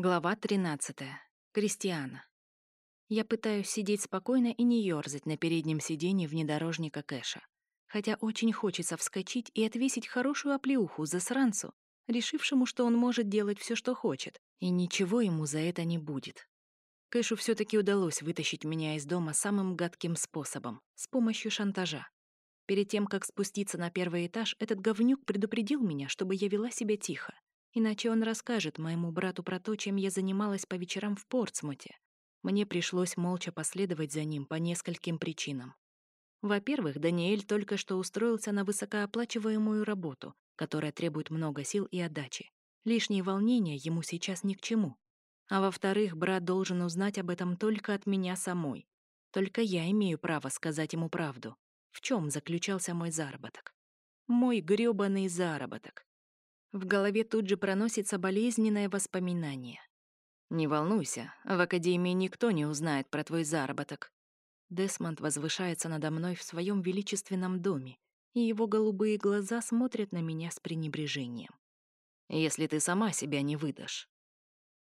Глава 13. Кристиана. Я пытаюсь сидеть спокойно и не ёрзать на переднем сиденье внедорожника Кэша. Хотя очень хочется вскочить и отвесить хорошую оплеуху засранцу, решившему, что он может делать все, что хочет, и ничего ему за это не будет. Кэшу все таки удалось вытащить меня из дома самым гадким способом — с помощью шантажа. Перед тем, как спуститься на первый этаж, этот говнюк предупредил меня, чтобы я вела себя тихо. Иначе он расскажет моему брату про то, чем я занималась по вечерам в Портсмуте. Мне пришлось молча последовать за ним по нескольким причинам. Во-первых, Даниэль только что устроился на высокооплачиваемую работу, которая требует много сил и отдачи. Лишние волнения ему сейчас ни к чему. А во-вторых, брат должен узнать об этом только от меня самой. Только я имею право сказать ему правду. В чем заключался мой заработок? Мой грёбаный заработок. В голове тут же проносится болезненное воспоминание. «Не волнуйся, в Академии никто не узнает про твой заработок». Десмонд возвышается надо мной в своем величественном доме, и его голубые глаза смотрят на меня с пренебрежением. «Если ты сама себя не выдашь».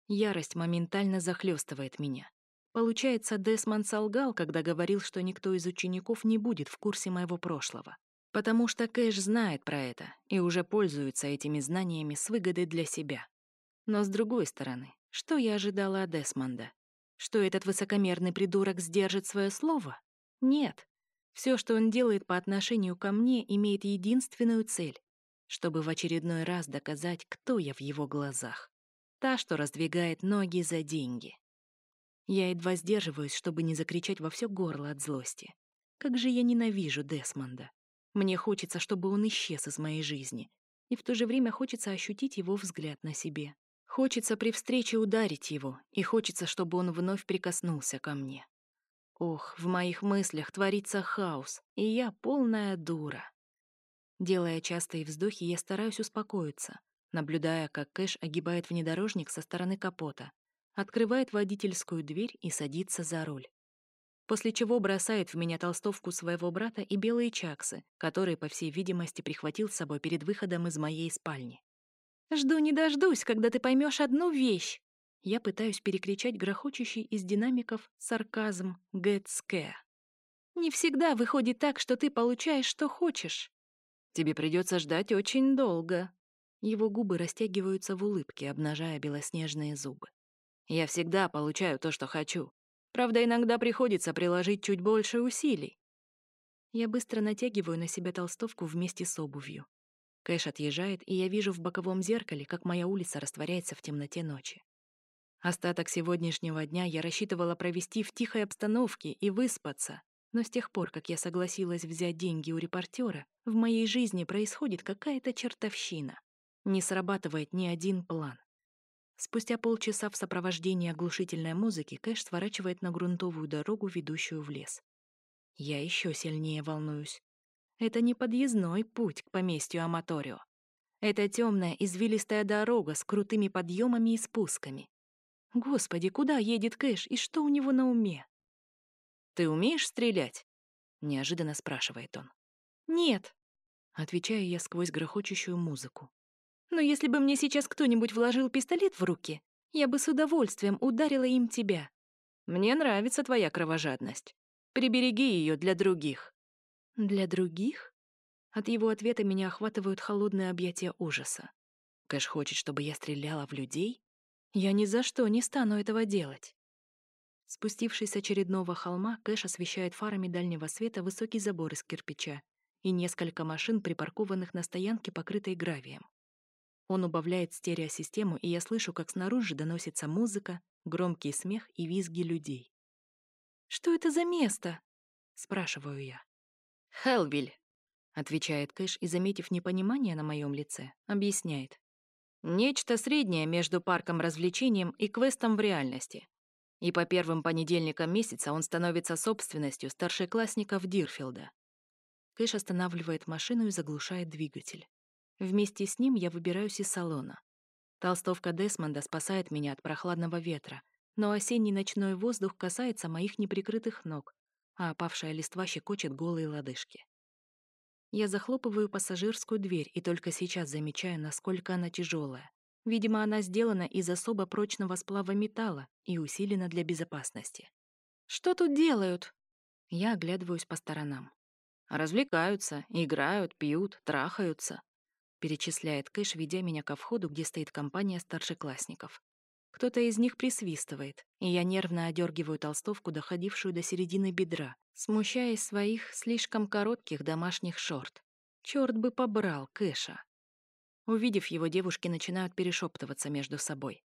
Ярость моментально захлестывает меня. Получается, Десмонд солгал, когда говорил, что никто из учеников не будет в курсе моего прошлого. Потому что Кэш знает про это и уже пользуется этими знаниями с выгодой для себя. Но с другой стороны, что я ожидала от Десмонда? Что этот высокомерный придурок сдержит свое слово? Нет. Все, что он делает по отношению ко мне, имеет единственную цель — чтобы в очередной раз доказать, кто я в его глазах. Та, что раздвигает ноги за деньги. Я едва сдерживаюсь, чтобы не закричать во все горло от злости. Как же я ненавижу Десмонда. Мне хочется, чтобы он исчез из моей жизни, и в то же время хочется ощутить его взгляд на себе. Хочется при встрече ударить его, и хочется, чтобы он вновь прикоснулся ко мне. Ох, в моих мыслях творится хаос, и я полная дура. Делая частые вздохи, я стараюсь успокоиться, наблюдая, как Кэш огибает внедорожник со стороны капота, открывает водительскую дверь и садится за руль после чего бросает в меня толстовку своего брата и белые чаксы, которые, по всей видимости, прихватил с собой перед выходом из моей спальни. «Жду не дождусь, когда ты поймешь одну вещь!» Я пытаюсь перекричать грохочущий из динамиков сарказм Гэтске. «Не всегда выходит так, что ты получаешь, что хочешь. Тебе придется ждать очень долго». Его губы растягиваются в улыбке, обнажая белоснежные зубы. «Я всегда получаю то, что хочу. Правда, иногда приходится приложить чуть больше усилий. Я быстро натягиваю на себя толстовку вместе с обувью. Кэш отъезжает, и я вижу в боковом зеркале, как моя улица растворяется в темноте ночи. Остаток сегодняшнего дня я рассчитывала провести в тихой обстановке и выспаться, но с тех пор, как я согласилась взять деньги у репортера, в моей жизни происходит какая-то чертовщина. Не срабатывает ни один план. Спустя полчаса в сопровождении оглушительной музыки Кэш сворачивает на грунтовую дорогу, ведущую в лес. Я еще сильнее волнуюсь. Это не подъездной путь к поместью Аматорио. Это темная извилистая дорога с крутыми подъемами и спусками. Господи, куда едет Кэш и что у него на уме? «Ты умеешь стрелять?» — неожиданно спрашивает он. «Нет», — отвечаю я сквозь грохочущую музыку. Но если бы мне сейчас кто-нибудь вложил пистолет в руки, я бы с удовольствием ударила им тебя. Мне нравится твоя кровожадность. Прибереги ее для других». «Для других?» От его ответа меня охватывают холодные объятия ужаса. Кэш хочет, чтобы я стреляла в людей? Я ни за что не стану этого делать. Спустившись с очередного холма, Кэш освещает фарами дальнего света высокий забор из кирпича и несколько машин, припаркованных на стоянке, покрытой гравием. Он убавляет стереосистему, и я слышу, как снаружи доносится музыка, громкий смех и визги людей. «Что это за место?» — спрашиваю я. «Хелвиль», — отвечает Кэш и, заметив непонимание на моем лице, объясняет. «Нечто среднее между парком развлечением и квестом в реальности. И по первым понедельникам месяца он становится собственностью старшеклассников Дирфилда». Кэш останавливает машину и заглушает двигатель. Вместе с ним я выбираюсь из салона. Толстовка Десмонда спасает меня от прохладного ветра, но осенний ночной воздух касается моих неприкрытых ног, а опавшая листва щекочет голые лодыжки. Я захлопываю пассажирскую дверь и только сейчас замечаю, насколько она тяжелая. Видимо, она сделана из особо прочного сплава металла и усилена для безопасности. «Что тут делают?» Я оглядываюсь по сторонам. «Развлекаются, играют, пьют, трахаются», перечисляет Кэш, ведя меня ко входу, где стоит компания старшеклассников. Кто-то из них присвистывает, и я нервно одергиваю толстовку, доходившую до середины бедра, смущаясь своих слишком коротких домашних шорт. Черт бы побрал Кэша. Увидев его, девушки начинают перешептываться между собой.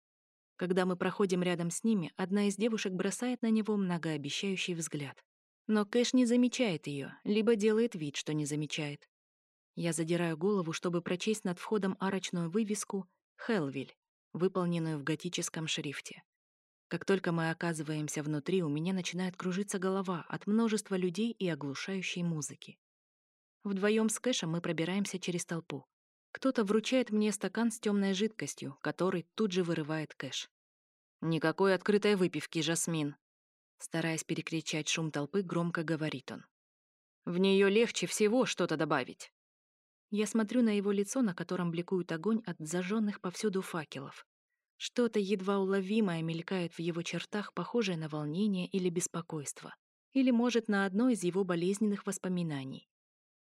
Когда мы проходим рядом с ними, одна из девушек бросает на него многообещающий взгляд. Но Кэш не замечает ее, либо делает вид, что не замечает. Я задираю голову, чтобы прочесть над входом арочную вывеску «Хелвиль», выполненную в готическом шрифте. Как только мы оказываемся внутри, у меня начинает кружиться голова от множества людей и оглушающей музыки. Вдвоем с Кэшем мы пробираемся через толпу. Кто-то вручает мне стакан с темной жидкостью, который тут же вырывает Кэш. «Никакой открытой выпивки, Жасмин!» Стараясь перекричать шум толпы, громко говорит он. «В нее легче всего что-то добавить». Я смотрю на его лицо, на котором бликует огонь от зажженных повсюду факелов. Что-то едва уловимое мелькает в его чертах, похожее на волнение или беспокойство. Или, может, на одно из его болезненных воспоминаний.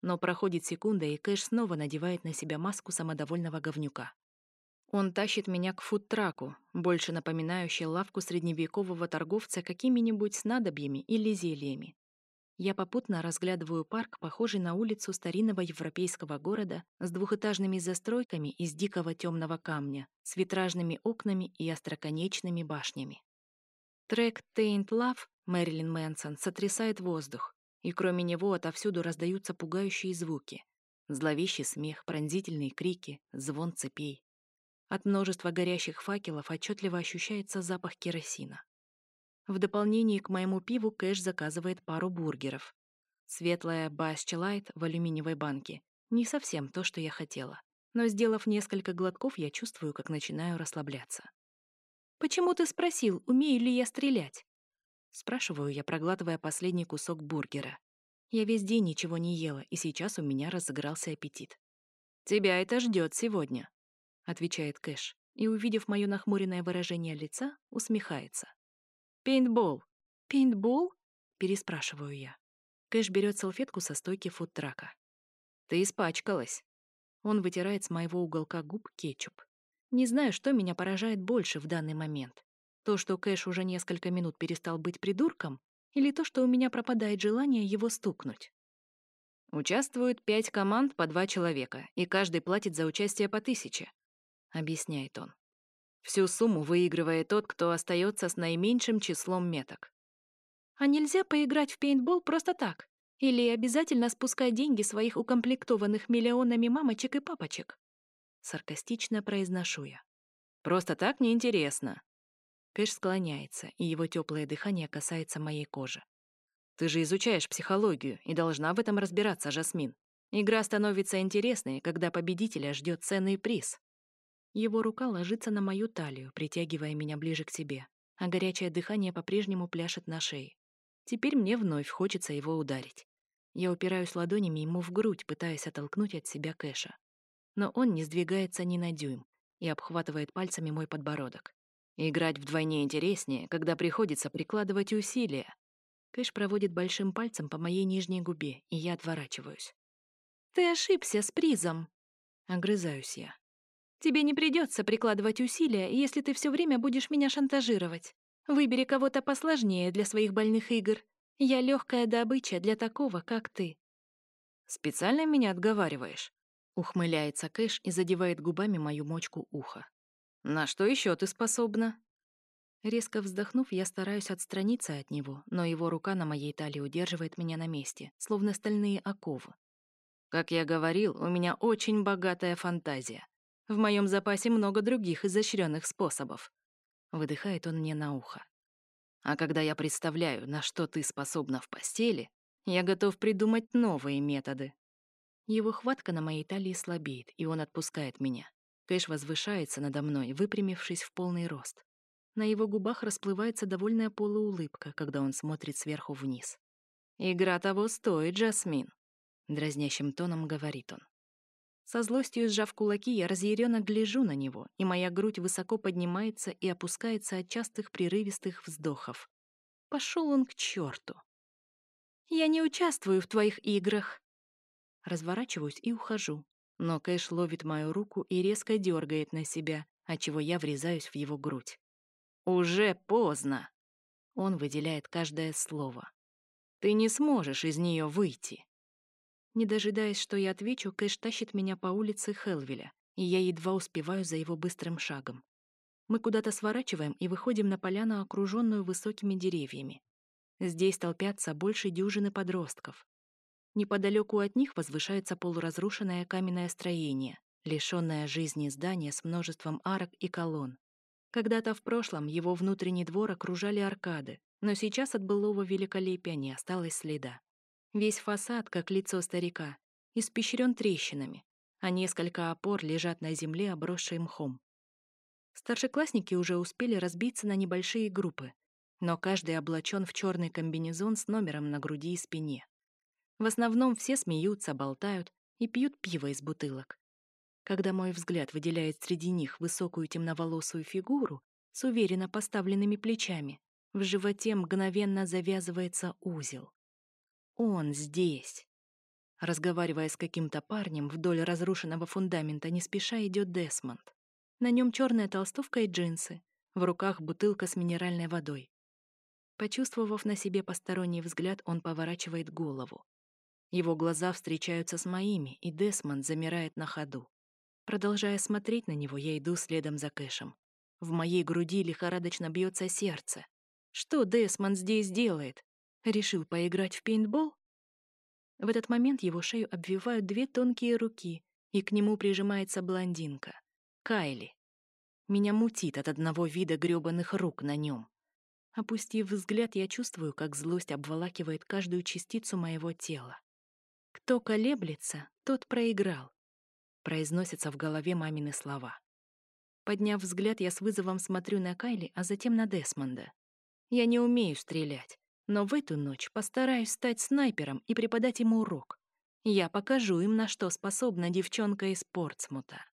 Но проходит секунда, и Кэш снова надевает на себя маску самодовольного говнюка. Он тащит меня к фудтраку, больше напоминающей лавку средневекового торговца какими-нибудь снадобьями или зельями. Я попутно разглядываю парк, похожий на улицу старинного европейского города с двухэтажными застройками из дикого темного камня, с витражными окнами и остроконечными башнями. Трек «Taint Love» Мэрилин Мэнсон сотрясает воздух, и кроме него отовсюду раздаются пугающие звуки. Зловещий смех, пронзительные крики, звон цепей. От множества горящих факелов отчетливо ощущается запах керосина. В дополнение к моему пиву Кэш заказывает пару бургеров. Светлая Басчелайт в алюминиевой банке. Не совсем то, что я хотела. Но, сделав несколько глотков, я чувствую, как начинаю расслабляться. «Почему ты спросил, умею ли я стрелять?» Спрашиваю я, проглатывая последний кусок бургера. Я весь день ничего не ела, и сейчас у меня разыгрался аппетит. «Тебя это ждет сегодня», — отвечает Кэш, и, увидев мое нахмуренное выражение лица, усмехается. «Пейнтбол». «Пейнтбол?» — переспрашиваю я. Кэш берет салфетку со стойки фудтрака. «Ты испачкалась». Он вытирает с моего уголка губ кетчуп. Не знаю, что меня поражает больше в данный момент. То, что Кэш уже несколько минут перестал быть придурком, или то, что у меня пропадает желание его стукнуть. Участвуют пять команд по два человека, и каждый платит за участие по тысяче, объясняет он. Всю сумму выигрывает тот, кто остается с наименьшим числом меток. А нельзя поиграть в пейнтбол просто так? Или обязательно спускать деньги своих укомплектованных миллионами мамочек и папочек? Саркастично произношу я. Просто так неинтересно. Кэш склоняется, и его теплое дыхание касается моей кожи. «Ты же изучаешь психологию и должна в этом разбираться, Жасмин. Игра становится интересной, когда победителя ждет ценный приз». Его рука ложится на мою талию, притягивая меня ближе к себе, а горячее дыхание по-прежнему пляшет на шее. Теперь мне вновь хочется его ударить. Я упираюсь ладонями ему в грудь, пытаясь оттолкнуть от себя Кэша. Но он не сдвигается ни на дюйм и обхватывает пальцами мой подбородок. Играть вдвойне интереснее, когда приходится прикладывать усилия. Кэш проводит большим пальцем по моей нижней губе, и я отворачиваюсь. «Ты ошибся с призом!» Огрызаюсь я. «Тебе не придется прикладывать усилия, если ты все время будешь меня шантажировать. Выбери кого-то посложнее для своих больных игр. Я легкая добыча для такого, как ты». «Специально меня отговариваешь?» Ухмыляется Кэш и задевает губами мою мочку уха. На что еще ты способна?» Резко вздохнув, я стараюсь отстраниться от него, но его рука на моей талии удерживает меня на месте, словно стальные оковы. Как я говорил, у меня очень богатая фантазия. В моем запасе много других изощренных способов. Выдыхает он мне на ухо. А когда я представляю, на что ты способна в постели, я готов придумать новые методы. Его хватка на моей талии слабеет, и он отпускает меня. Кэш возвышается надо мной, выпрямившись в полный рост. На его губах расплывается довольная полуулыбка, когда он смотрит сверху вниз. «Игра того стоит, Джасмин», — дразнящим тоном говорит он. Со злостью сжав кулаки, я разъяренно гляжу на него, и моя грудь высоко поднимается и опускается от частых прерывистых вздохов. Пошел он к черту. «Я не участвую в твоих играх!» Разворачиваюсь и ухожу, но Кэш ловит мою руку и резко дергает на себя, отчего я врезаюсь в его грудь. «Уже поздно!» Он выделяет каждое слово. «Ты не сможешь из нее выйти!» Не дожидаясь, что я отвечу, Кэш тащит меня по улице Хелвеля, и я едва успеваю за его быстрым шагом. Мы куда-то сворачиваем и выходим на поляну, окруженную высокими деревьями. Здесь толпятся больше дюжины подростков. Неподалеку от них возвышается полуразрушенное каменное строение, лишенное жизни здание с множеством арок и колонн. Когда-то в прошлом его внутренний двор окружали аркады, но сейчас от былого великолепия не осталось следа. Весь фасад, как лицо старика, испещрен трещинами, а несколько опор лежат на земле, обросшие мхом. Старшеклассники уже успели разбиться на небольшие группы, но каждый облачен в черный комбинезон с номером на груди и спине. В основном все смеются, болтают и пьют пиво из бутылок. Когда мой взгляд выделяет среди них высокую темноволосую фигуру с уверенно поставленными плечами, в животе мгновенно завязывается узел. Он здесь. Разговаривая с каким-то парнем вдоль разрушенного фундамента, не спеша идет Десмонд. На нем черная толстовка и джинсы, в руках бутылка с минеральной водой. Почувствовав на себе посторонний взгляд, он поворачивает голову. Его глаза встречаются с моими, и Десмонд замирает на ходу. Продолжая смотреть на него, я иду следом за Кэшем. В моей груди лихорадочно бьется сердце. Что Десмонд здесь делает? Решил поиграть в пейнтбол? В этот момент его шею обвивают две тонкие руки, и к нему прижимается блондинка. Кайли. Меня мутит от одного вида грёбаных рук на нем. Опустив взгляд, я чувствую, как злость обволакивает каждую частицу моего тела. «Кто колеблется, тот проиграл», — произносятся в голове мамины слова. Подняв взгляд, я с вызовом смотрю на Кайли, а затем на Десмонда. Я не умею стрелять, но в эту ночь постараюсь стать снайпером и преподать ему урок. Я покажу им, на что способна девчонка из Портсмута.